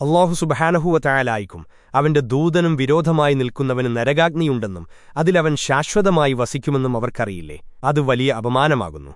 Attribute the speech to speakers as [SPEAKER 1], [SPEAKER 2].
[SPEAKER 1] അള്ളാഹു സുബഹാനഹുവ അവന്റെ ദൂതനും വിരോധമായി നിൽക്കുന്നവന് നരകാഗ്നിയുണ്ടെന്നും അതിലവൻ ശാശ്വതമായി വസിക്കുമെന്നും അവർക്കറിയില്ലേ? അത് വലിയ അപമാനമാകുന്നു.